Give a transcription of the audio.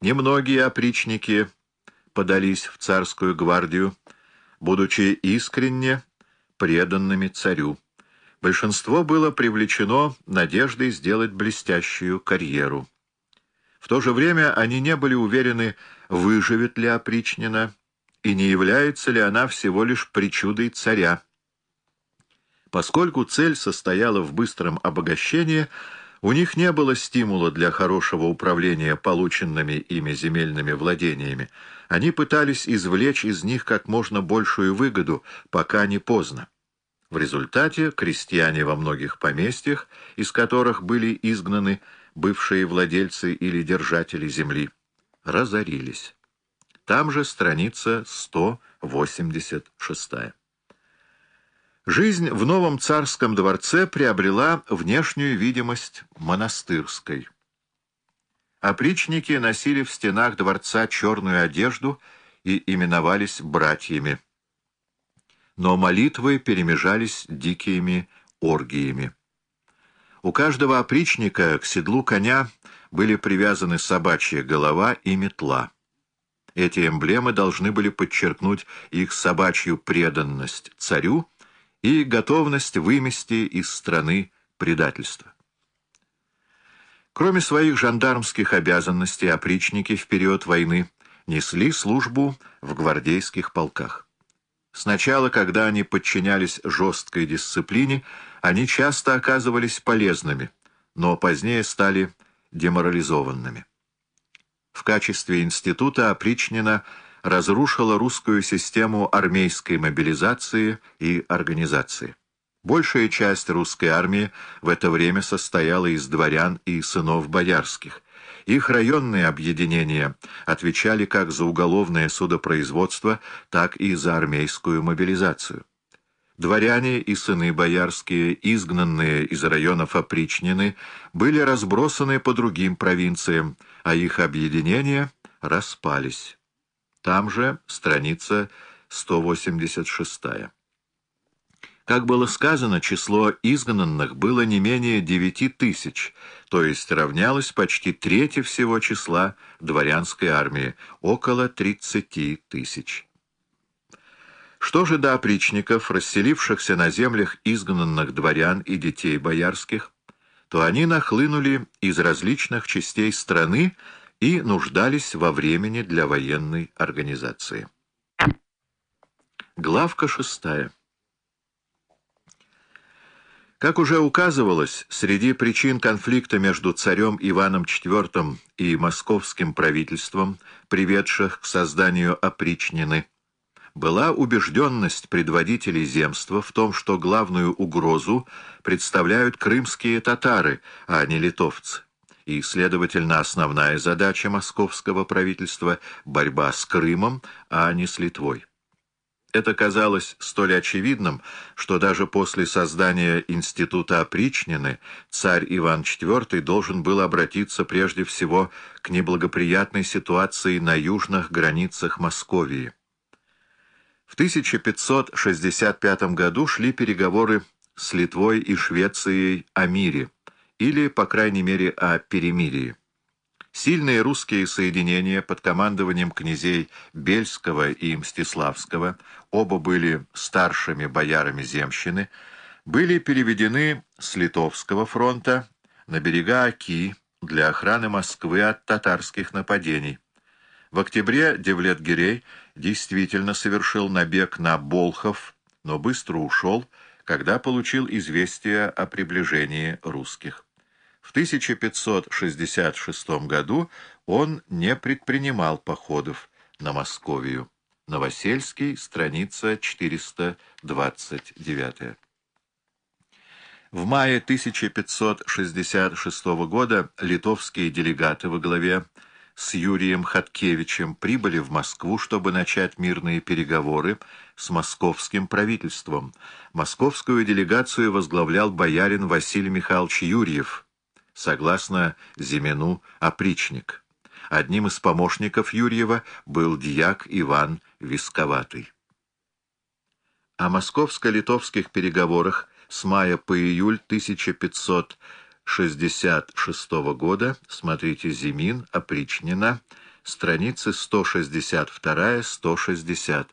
Немногие опричники подались в царскую гвардию, будучи искренне преданными царю. Большинство было привлечено надеждой сделать блестящую карьеру. В то же время они не были уверены, выживет ли опричнина и не является ли она всего лишь причудой царя. Поскольку цель состояла в быстром обогащении, у них не было стимула для хорошего управления полученными ими земельными владениями. Они пытались извлечь из них как можно большую выгоду, пока не поздно. В результате крестьяне во многих поместьях, из которых были изгнаны бывшие владельцы или держатели земли, разорились. Там же страница 186. Жизнь в новом царском дворце приобрела внешнюю видимость монастырской. Опричники носили в стенах дворца черную одежду и именовались братьями но молитвы перемежались дикими оргиями. У каждого опричника к седлу коня были привязаны собачья голова и метла. Эти эмблемы должны были подчеркнуть их собачью преданность царю и готовность вымести из страны предательство. Кроме своих жандармских обязанностей, опричники в период войны несли службу в гвардейских полках. Сначала, когда они подчинялись жесткой дисциплине, они часто оказывались полезными, но позднее стали деморализованными. В качестве института опричнина разрушила русскую систему армейской мобилизации и организации. Большая часть русской армии в это время состояла из дворян и сынов боярских, их районные объединения отвечали как за уголовное судопроизводство, так и за армейскую мобилизацию. Дворяне и сыны боярские, изгнанные из районов опричнины, были разбросаны по другим провинциям, а их объединения распались. Там же страница 186. Как было сказано, число изгнанных было не менее девяти тысяч, то есть равнялось почти трети всего числа дворянской армии, около тридцати тысяч. Что же до опричников, расселившихся на землях изгнанных дворян и детей боярских, то они нахлынули из различных частей страны и нуждались во времени для военной организации. Главка шестая. Как уже указывалось, среди причин конфликта между царем Иваном IV и московским правительством, приведших к созданию опричнины, была убежденность предводителей земства в том, что главную угрозу представляют крымские татары, а не литовцы. И, следовательно, основная задача московского правительства – борьба с Крымом, а не с Литвой. Это казалось столь очевидным, что даже после создания института опричнины царь Иван IV должен был обратиться прежде всего к неблагоприятной ситуации на южных границах Московии. В 1565 году шли переговоры с Литвой и Швецией о мире, или, по крайней мере, о перемирии. Сильные русские соединения под командованием князей Бельского и Мстиславского, оба были старшими боярами земщины, были переведены с Литовского фронта на берега Оки для охраны Москвы от татарских нападений. В октябре Девлет-Гирей действительно совершил набег на Болхов, но быстро ушел, когда получил известие о приближении русских. В 1566 году он не предпринимал походов на Московию. Новосельский, страница 429. В мае 1566 года литовские делегаты во главе с Юрием Хаткевичем прибыли в Москву, чтобы начать мирные переговоры с московским правительством. Московскую делегацию возглавлял боярин Василий Михайлович Юрьев – согласно Зимену, опричник. Одним из помощников Юрьева был дьяк Иван Висковатый. О московско-литовских переговорах с мая по июль 1566 года смотрите Зимин, Опричнина, страницы 162-160.